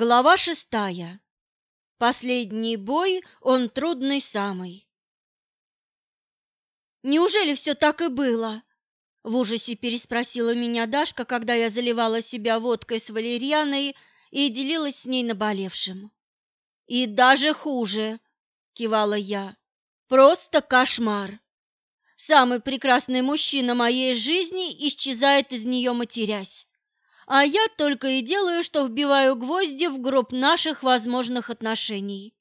Глава шестая. Последний бой, он трудный самый. Неужели все так и было? В ужасе переспросила меня Дашка, когда я заливала себя водкой с валерьяной и делилась с ней наболевшим. И даже хуже, кивала я. Просто кошмар. Самый прекрасный мужчина моей жизни исчезает из нее матерясь а я только и делаю, что вбиваю гвозди в гроб наших возможных отношений.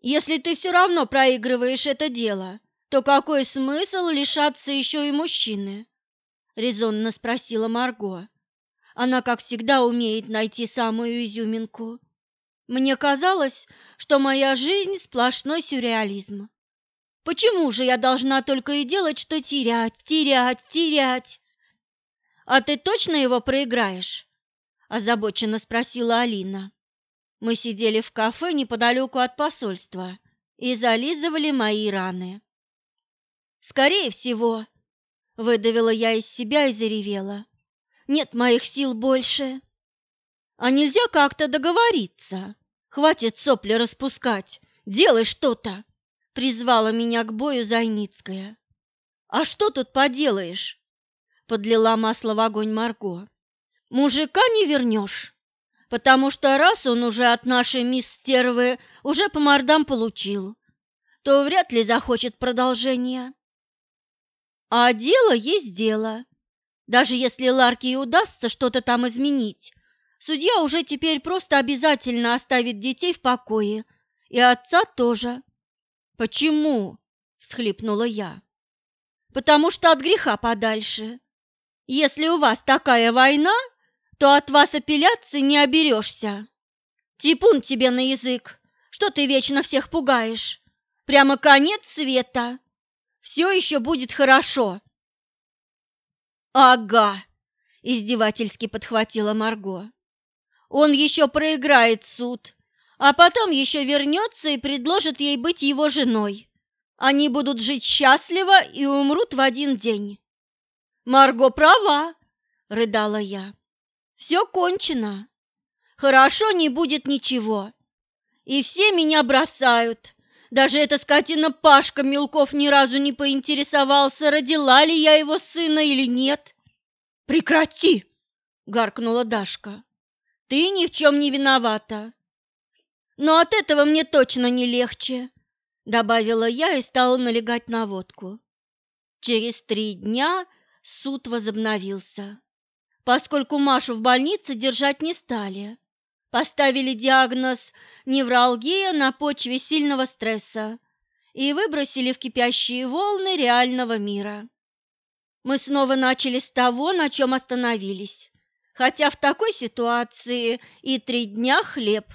Если ты все равно проигрываешь это дело, то какой смысл лишаться еще и мужчины? резонно спросила Марго. Она, как всегда, умеет найти самую изюминку. Мне казалось, что моя жизнь сплошной сюрреализм. Почему же я должна только и делать, что терять, терять, терять? «А ты точно его проиграешь?» – озабоченно спросила Алина. Мы сидели в кафе неподалеку от посольства и зализывали мои раны. «Скорее всего», – выдавила я из себя и заревела. «Нет моих сил больше». «А нельзя как-то договориться? Хватит сопли распускать, делай что-то!» – призвала меня к бою Зайницкая. «А что тут поделаешь? Подлила масло в огонь Марго. Мужика не вернешь, потому что раз он уже от нашей мисс Стервы уже по мордам получил, то вряд ли захочет продолжения. А дело есть дело. Даже если Ларке и удастся что-то там изменить, судья уже теперь просто обязательно оставит детей в покое, и отца тоже. «Почему?» – всхлипнула я. «Потому что от греха подальше. Если у вас такая война, то от вас апелляции не оберешься. Типун тебе на язык, что ты вечно всех пугаешь. Прямо конец света. Все еще будет хорошо. Ага, издевательски подхватила Марго. Он еще проиграет суд, а потом еще вернется и предложит ей быть его женой. Они будут жить счастливо и умрут в один день. Марго права, рыдала я. Все кончено. Хорошо не будет ничего. И все меня бросают. Даже эта скотина Пашка Мелков ни разу не поинтересовался, родила ли я его сына или нет. Прекрати, гаркнула Дашка. Ты ни в чем не виновата. Но от этого мне точно не легче, добавила я и стала налегать на водку. Через три дня суд возобновился. Поскольку Машу в больнице держать не стали, поставили диагноз невралгия на почве сильного стресса и выбросили в кипящие волны реального мира. Мы снова начали с того, на чем остановились, хотя в такой ситуации и три дня хлеб.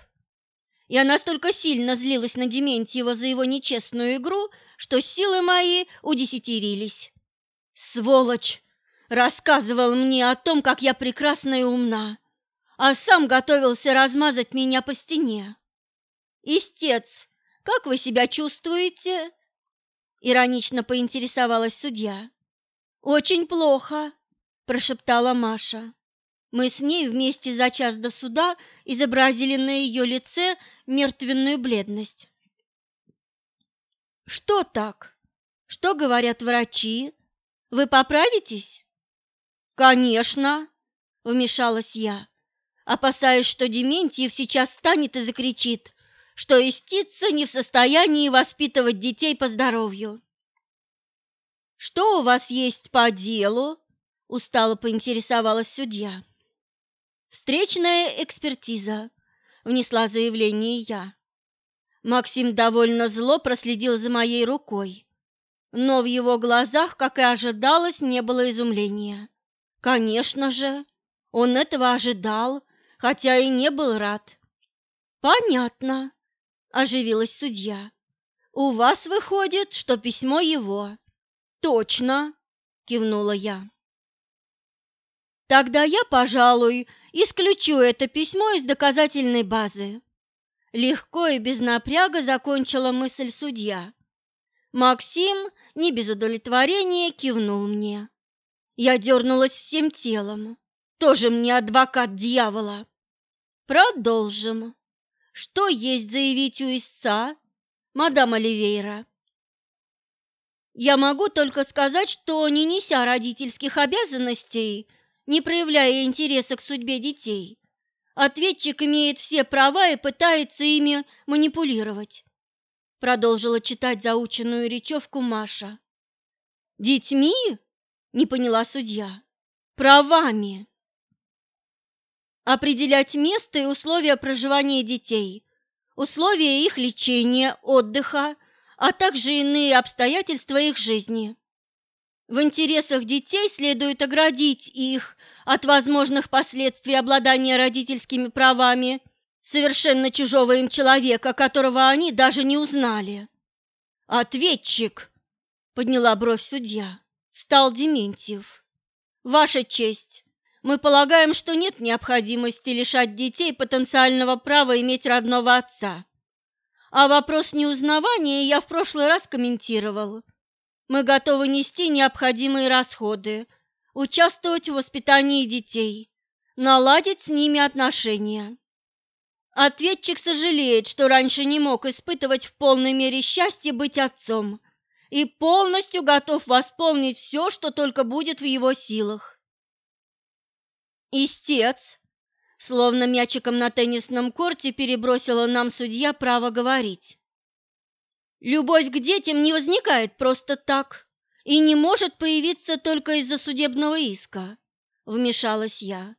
Я настолько сильно злилась на Дементьева за его нечестную игру, что силы мои удесятерились. Сволочь! Рассказывал мне о том, как я прекрасна и умна, а сам готовился размазать меня по стене. «Истец, как вы себя чувствуете?» Иронично поинтересовалась судья. «Очень плохо», – прошептала Маша. Мы с ней вместе за час до суда изобразили на ее лице мертвенную бледность. «Что так? Что говорят врачи?» Вы поправитесь? Конечно, вмешалась я, опасаясь, что Дементьев сейчас встанет и закричит, что истица не в состоянии воспитывать детей по здоровью. Что у вас есть по делу? устало поинтересовалась судья. Встречная экспертиза, внесла заявление я. Максим довольно зло проследил за моей рукой но в его глазах, как и ожидалось, не было изумления. Конечно же, он этого ожидал, хотя и не был рад. Понятно, оживилась судья. У вас выходит, что письмо его. Точно, кивнула я. Тогда я, пожалуй, исключу это письмо из доказательной базы. Легко и без напряга закончила мысль судья. Максим не без удовлетворения кивнул мне. Я дернулась всем телом. Тоже мне адвокат дьявола. Продолжим. Что есть заявить у истца, мадам Оливейра? Я могу только сказать, что, не неся родительских обязанностей, не проявляя интереса к судьбе детей, ответчик имеет все права и пытается ими манипулировать. Продолжила читать заученную речевку Маша. «Детьми?» – не поняла судья. «Правами!» Определять место и условия проживания детей, условия их лечения, отдыха, а также иные обстоятельства их жизни. В интересах детей следует оградить их от возможных последствий обладания родительскими правами совершенно чужого им человека, которого они даже не узнали. «Ответчик!» — подняла бровь судья. Встал Дементьев. «Ваша честь, мы полагаем, что нет необходимости лишать детей потенциального права иметь родного отца. А вопрос неузнавания я в прошлый раз комментировал. Мы готовы нести необходимые расходы, участвовать в воспитании детей, наладить с ними отношения. Ответчик сожалеет, что раньше не мог испытывать в полной мере счастье быть отцом и полностью готов восполнить все, что только будет в его силах. Истец, Словно мячиком на теннисном корте перебросила нам судья право говорить. Любовь к детям не возникает просто так и не может появиться только из-за судебного иска, вмешалась я.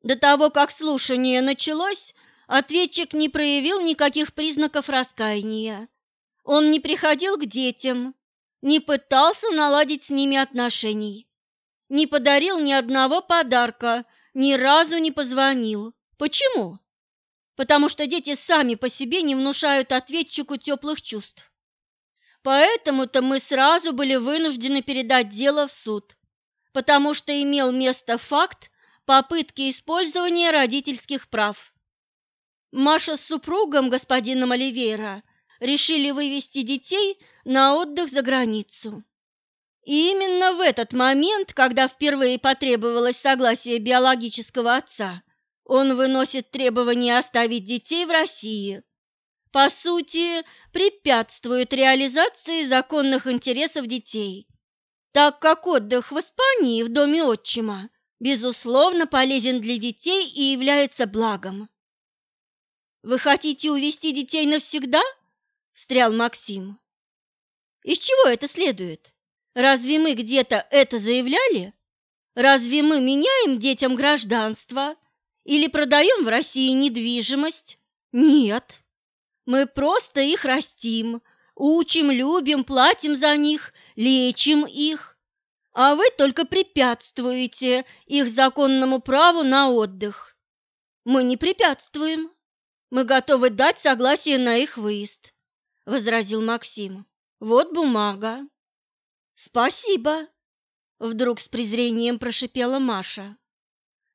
До того, как слушание началось, ответчик не проявил никаких признаков раскаяния. Он не приходил к детям, не пытался наладить с ними отношений, не подарил ни одного подарка ни разу не позвонил. Почему? Потому что дети сами по себе не внушают ответчику теплых чувств. Поэтому-то мы сразу были вынуждены передать дело в суд, потому что имел место факт попытки использования родительских прав. Маша с супругом, господином Оливейра, решили вывести детей на отдых за границу. И именно в этот момент, когда впервые потребовалось согласие биологического отца, он выносит требование оставить детей в России. По сути, препятствует реализации законных интересов детей, так как отдых в Испании в доме отчима, безусловно, полезен для детей и является благом. «Вы хотите увести детей навсегда?» – встрял Максим. «Из чего это следует?» Разве мы где-то это заявляли? Разве мы меняем детям гражданство или продаем в России недвижимость? Нет. Мы просто их растим, учим, любим, платим за них, лечим их. А вы только препятствуете их законному праву на отдых. Мы не препятствуем. Мы готовы дать согласие на их выезд, возразил Максим. Вот бумага. «Спасибо!» — вдруг с презрением прошипела Маша.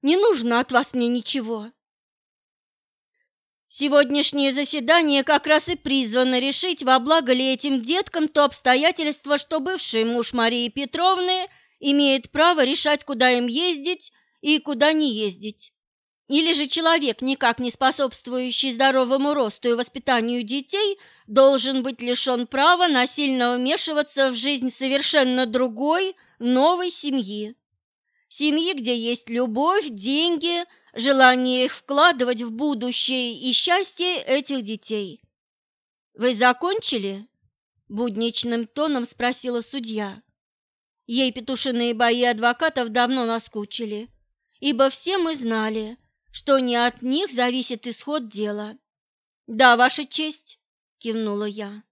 «Не нужно от вас мне ничего!» Сегодняшнее заседание как раз и призвано решить, во благо ли этим деткам то обстоятельство, что бывший муж Марии Петровны имеет право решать, куда им ездить и куда не ездить. Или же человек, никак не способствующий здоровому росту и воспитанию детей, должен быть лишен права насильно вмешиваться в жизнь совершенно другой, новой семьи. Семьи, где есть любовь, деньги, желание их вкладывать в будущее и счастье этих детей. «Вы закончили?» – будничным тоном спросила судья. Ей петушиные бои адвокатов давно наскучили, ибо все мы знали, что не от них зависит исход дела. «Да, Ваша честь», кивнула я.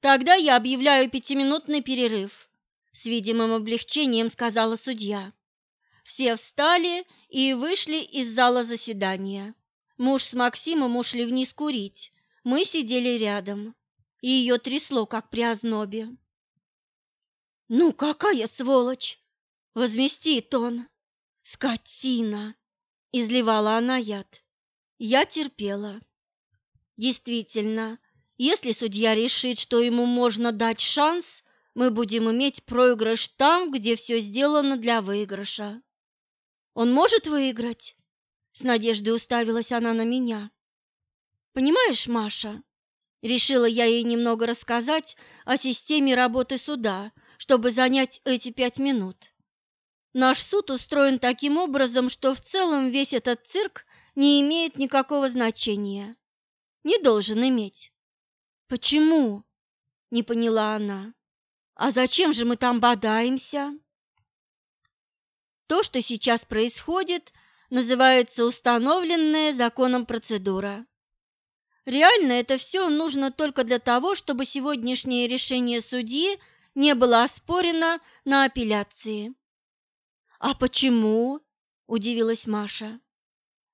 Тогда я объявляю пятиминутный перерыв, с видимым облегчением сказала судья. Все встали и вышли из зала заседания. Муж с Максимом ушли вниз курить. Мы сидели рядом. И ее трясло, как при ознобе. «Ну, какая сволочь!» — возместит он. «Скотина!» — изливала она яд. Я терпела. Действительно, если судья решит, что ему можно дать шанс, мы будем иметь проигрыш там, где все сделано для выигрыша. Он может выиграть? С надеждой уставилась она на меня. Понимаешь, Маша, решила я ей немного рассказать о системе работы суда, чтобы занять эти пять минут. Наш суд устроен таким образом, что в целом весь этот цирк не имеет никакого значения. Не должен иметь. Почему? Не поняла она. А зачем же мы там бодаемся? То, что сейчас происходит, называется установленная законом процедура. Реально это все нужно только для того, чтобы сегодняшнее решение судьи не было оспорено на апелляции. «А почему?» – удивилась Маша.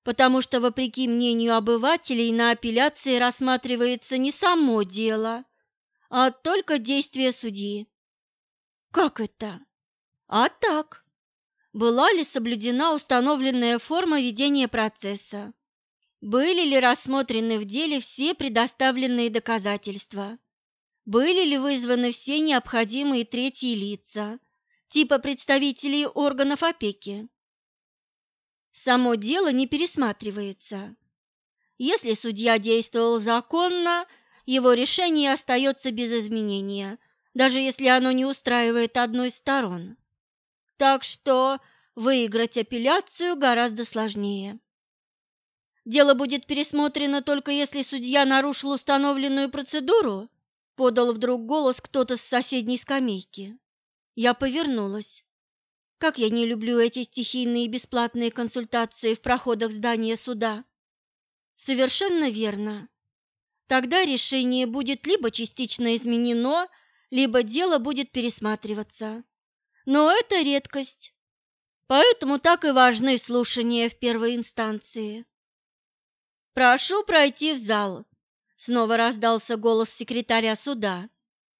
«Потому что, вопреки мнению обывателей, на апелляции рассматривается не само дело, а только действие судьи». «Как это?» «А так. Была ли соблюдена установленная форма ведения процесса? Были ли рассмотрены в деле все предоставленные доказательства? Были ли вызваны все необходимые третьи лица, типа представителей органов опеки? Само дело не пересматривается. Если судья действовал законно, его решение остается без изменения, даже если оно не устраивает одной из сторон. Так что выиграть апелляцию гораздо сложнее. Дело будет пересмотрено только если судья нарушил установленную процедуру, подал вдруг голос кто-то с соседней скамейки. Я повернулась. Как я не люблю эти стихийные бесплатные консультации в проходах здания суда. Совершенно верно. Тогда решение будет либо частично изменено, либо дело будет пересматриваться. Но это редкость. Поэтому так и важны слушания в первой инстанции. «Прошу пройти в зал», — снова раздался голос секретаря суда,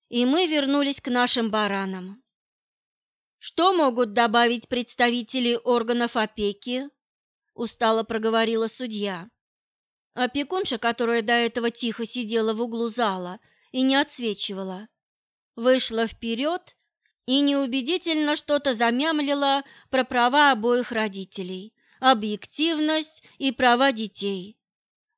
и мы вернулись к нашим баранам. «Что могут добавить представители органов опеки?» — устало проговорила судья. Опекунша, которая до этого тихо сидела в углу зала и не отсвечивала, вышла вперед и неубедительно что-то замямлила про права обоих родителей, объективность и права детей.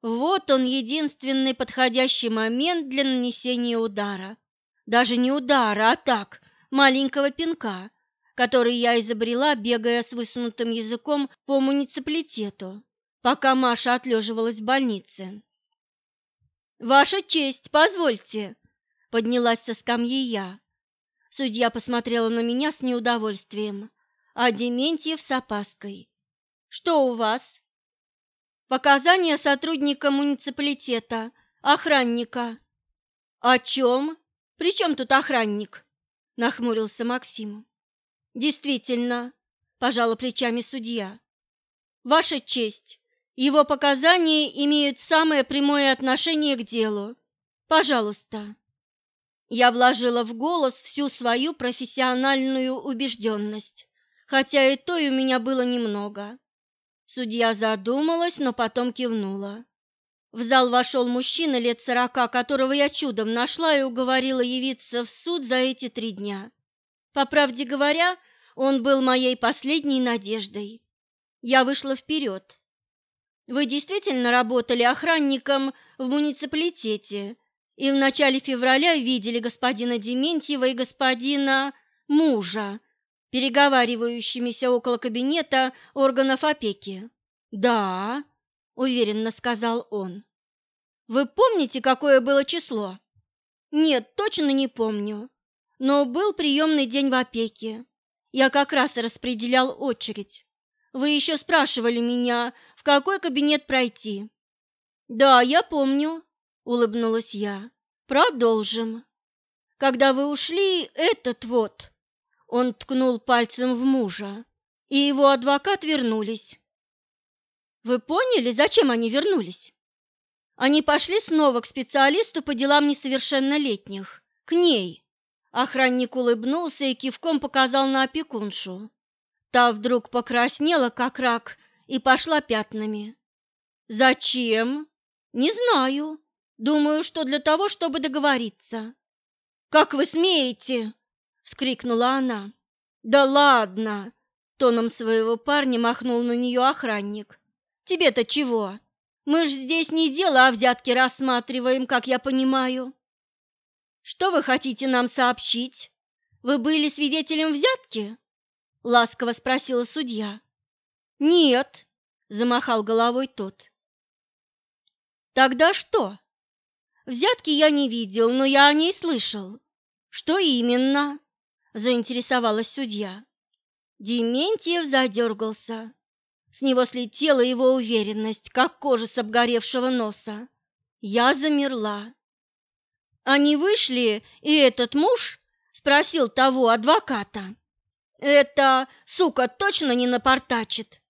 Вот он единственный подходящий момент для нанесения удара. Даже не удара, а так, маленького пинка, который я изобрела, бегая с высунутым языком по муниципалитету, пока Маша отлеживалась в больнице. «Ваша честь, позвольте!» — поднялась со скамьи я. Судья посмотрела на меня с неудовольствием, а Дементьев с опаской. «Что у вас?» Показания сотрудника муниципалитета, охранника. О чем? При чем тут охранник? Нахмурился Максим. Действительно, пожала плечами судья. Ваша честь, его показания имеют самое прямое отношение к делу. Пожалуйста. Я вложила в голос всю свою профессиональную убежденность, хотя и той у меня было немного. Судья задумалась, но потом кивнула. В зал вошел мужчина лет сорока, которого я чудом нашла и уговорила явиться в суд за эти три дня. По правде говоря, он был моей последней надеждой. Я вышла вперед. Вы действительно работали охранником в муниципалитете и в начале февраля видели господина Дементьева и господина мужа, переговаривающимися около кабинета органов опеки. «Да», — уверенно сказал он. «Вы помните, какое было число?» «Нет, точно не помню. Но был приемный день в опеке. Я как раз распределял очередь. Вы еще спрашивали меня, в какой кабинет пройти». «Да, я помню», — улыбнулась я. «Продолжим. Когда вы ушли, этот вот...» Он ткнул пальцем в мужа, и его адвокат вернулись. Вы поняли, зачем они вернулись? Они пошли снова к специалисту по делам несовершеннолетних, к ней. Охранник улыбнулся и кивком показал на опекуншу. Та вдруг покраснела, как рак, и пошла пятнами. «Зачем?» «Не знаю. Думаю, что для того, чтобы договориться». «Как вы смеете?» вскрикнула она. Да ладно, тоном своего парня махнул на нее охранник. Тебе-то чего? Мы ж здесь не дело, а взятки рассматриваем, как я понимаю. Что вы хотите нам сообщить? Вы были свидетелем взятки? Ласково спросила судья. Нет, замахал головой тот. Тогда что? Взятки я не видел, но я о ней слышал. Что именно? заинтересовалась судья. Дементьев задергался. С него слетела его уверенность, как кожа с обгоревшего носа. Я замерла. Они вышли, и этот муж спросил того адвоката. «Это, сука, точно не напортачит?»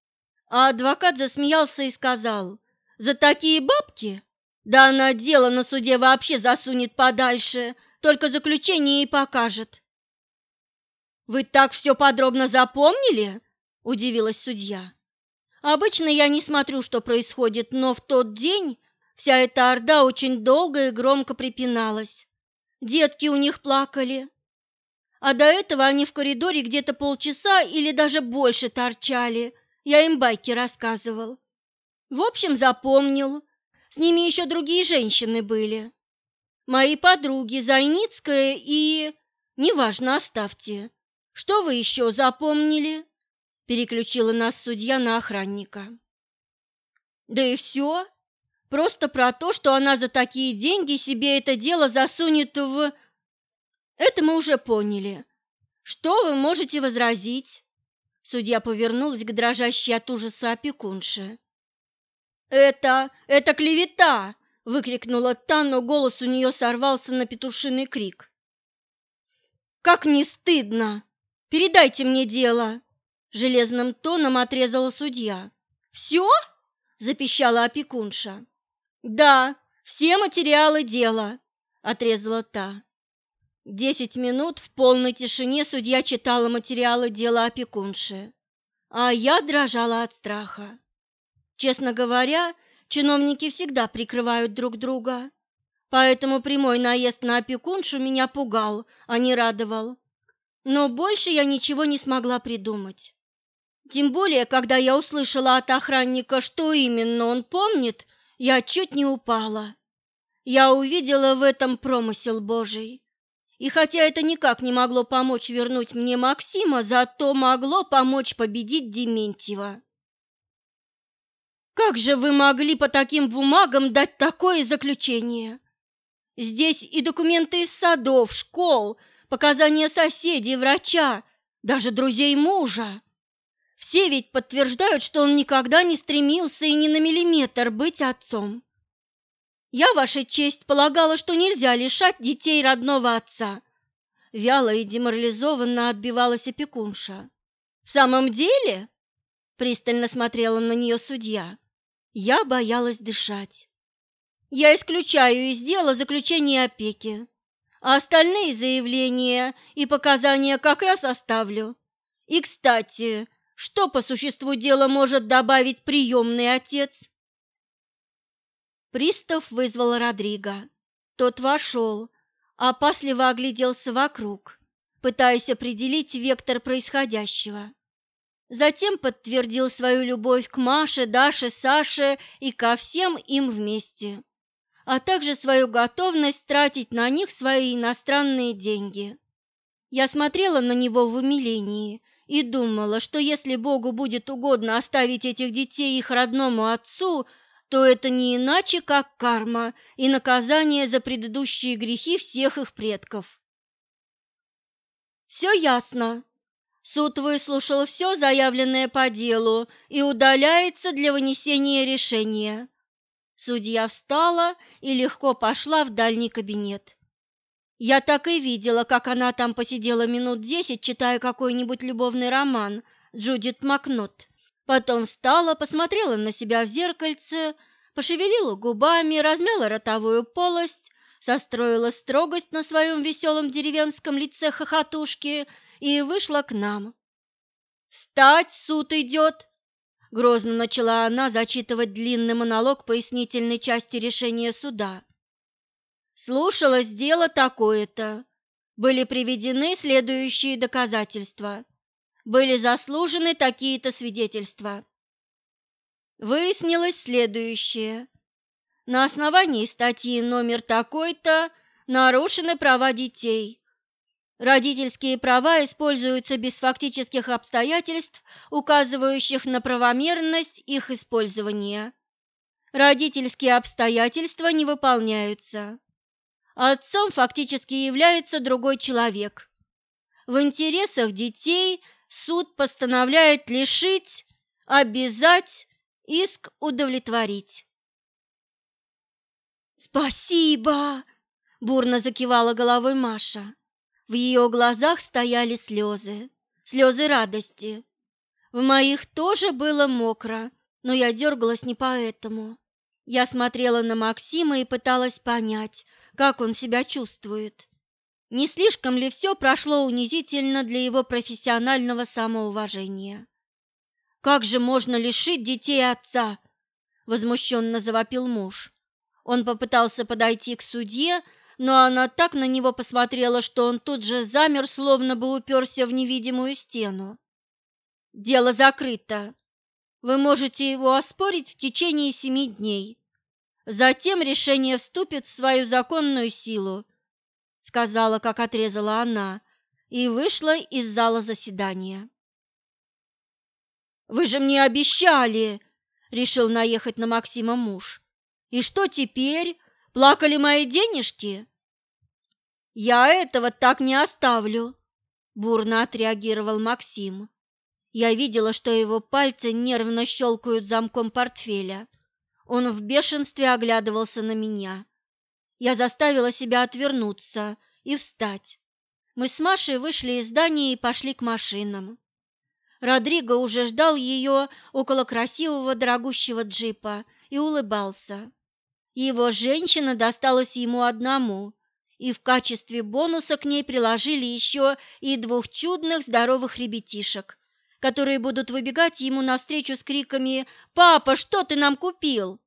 А адвокат засмеялся и сказал, «За такие бабки? Да она дело на суде вообще засунет подальше, только заключение и покажет». «Вы так все подробно запомнили?» – удивилась судья. Обычно я не смотрю, что происходит, но в тот день вся эта орда очень долго и громко припиналась. Детки у них плакали. А до этого они в коридоре где-то полчаса или даже больше торчали. Я им байки рассказывал. В общем, запомнил. С ними еще другие женщины были. Мои подруги Зайницкая и... Неважно, оставьте. Что вы еще запомнили? переключила нас судья на охранника. Да и все. Просто про то, что она за такие деньги себе это дело засунет в... Это мы уже поняли. Что вы можете возразить? Судья повернулась к дрожащей от ужаса опекунше. «Это... это клевета!» — выкрикнула та, но голос у нее сорвался на петушиный крик. «Как не стыдно! Передайте мне дело!» Железным тоном отрезала судья. «Все?» – запищала опекунша. «Да, все материалы дела», – отрезала та. Десять минут в полной тишине судья читала материалы дела опекунши, а я дрожала от страха. Честно говоря, чиновники всегда прикрывают друг друга, поэтому прямой наезд на опекуншу меня пугал, а не радовал. Но больше я ничего не смогла придумать. Тем более, когда я услышала от охранника, что именно он помнит, я чуть не упала. Я увидела в этом промысел Божий. И хотя это никак не могло помочь вернуть мне Максима, зато могло помочь победить Дементьева. Как же вы могли по таким бумагам дать такое заключение? Здесь и документы из садов, школ, показания соседей, врача, даже друзей мужа. Все ведь подтверждают, что он никогда не стремился и ни на миллиметр быть отцом. Я, ваша честь, полагала, что нельзя лишать детей родного отца. Вяло и деморализованно отбивалась опекунша. В самом деле? Пристально смотрела на нее судья. Я боялась дышать. Я исключаю из дела заключение опеки, а остальные заявления и показания как раз оставлю. И, кстати, что по существу дела может добавить приемный отец? Пристав вызвал Родриго. Тот вошел, опасливо огляделся вокруг, пытаясь определить вектор происходящего. Затем подтвердил свою любовь к Маше, Даше, Саше и ко всем им вместе, а также свою готовность тратить на них свои иностранные деньги. Я смотрела на него в умилении и думала, что если Богу будет угодно оставить этих детей их родному отцу, то это не иначе, как карма и наказание за предыдущие грехи всех их предков. Все ясно. Суд выслушал все заявленное по делу и удаляется для вынесения решения. Судья встала и легко пошла в дальний кабинет. Я так и видела, как она там посидела минут десять, читая какой-нибудь любовный роман Джудит Макнот. Потом встала, посмотрела на себя в зеркальце, пошевелила губами, размяла ротовую полость, состроила строгость на своем веселом деревенском лице хохотушки и вышла к нам. «Встать, суд идет!» Грозно начала она зачитывать длинный монолог пояснительной части решения суда. Слушалось дело такое-то. Были приведены следующие доказательства. Были заслужены такие-то свидетельства. Выяснилось следующее. На основании статьи номер такой-то нарушены права детей. Родительские права используются без фактических обстоятельств, указывающих на правомерность их использования. Родительские обстоятельства не выполняются. Отцом фактически является другой человек. В интересах детей суд постановляет лишить, обязать, иск удовлетворить. «Спасибо!» – бурно закивала головой Маша. В ее глазах стояли слезы, слезы радости. В моих тоже было мокро, но я дергалась не поэтому. Я смотрела на Максима и пыталась понять, как он себя чувствует. Не слишком ли все прошло унизительно для его профессионального самоуважения? «Как же можно лишить детей отца?» – возмущенно завопил муж. Он попытался подойти к судье, но она так на него посмотрела, что он тут же замер, словно бы уперся в невидимую стену. «Дело закрыто. Вы можете его оспорить в течение семи дней. Затем решение вступит в свою законную силу», — сказала, как отрезала она, и вышла из зала заседания. «Вы же мне обещали!» — решил наехать на Максима муж. «И что теперь? Плакали мои денежки?» «Я этого так не оставлю», – бурно отреагировал Максим. Я видела, что его пальцы нервно щелкают замком портфеля. Он в бешенстве оглядывался на меня. Я заставила себя отвернуться и встать. Мы с Машей вышли из здания и пошли к машинам. Родриго уже ждал ее около красивого дорогущего джипа и улыбался. Его женщина досталась ему одному, и в качестве бонуса к ней приложили еще и двух чудных здоровых ребятишек, которые будут выбегать ему навстречу с криками «Папа, что ты нам купил?»,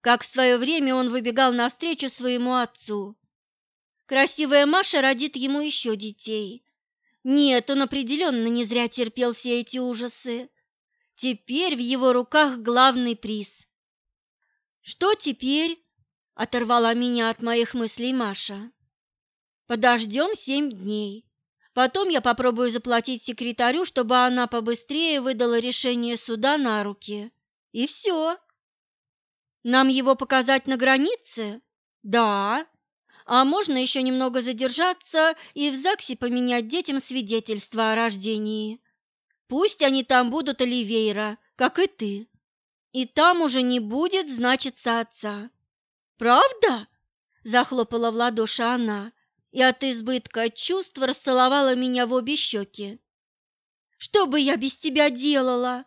как в свое время он выбегал навстречу своему отцу. Красивая Маша родит ему еще детей. Нет, он определенно не зря терпел все эти ужасы. Теперь в его руках главный приз. Что теперь? Оторвала меня от моих мыслей Маша. Подождем семь дней. Потом я попробую заплатить секретарю, чтобы она побыстрее выдала решение суда на руки. И все. Нам его показать на границе? Да. А можно еще немного задержаться и в ЗАГСе поменять детям свидетельство о рождении. Пусть они там будут Оливейра, как и ты. И там уже не будет значиться отца. «Правда?» – захлопала в ладоши она и от избытка чувств расцеловала меня в обе щеки. «Что бы я без тебя делала?»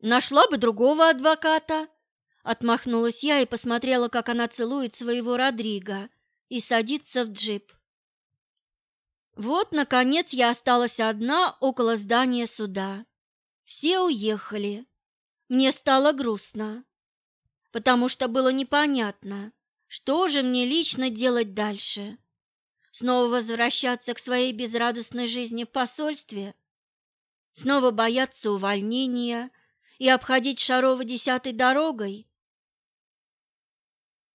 «Нашла бы другого адвоката», – отмахнулась я и посмотрела, как она целует своего Родриго и садится в джип. Вот, наконец, я осталась одна около здания суда. Все уехали. Мне стало грустно потому что было непонятно, что же мне лично делать дальше. Снова возвращаться к своей безрадостной жизни в посольстве? Снова бояться увольнения и обходить Шарова десятой дорогой?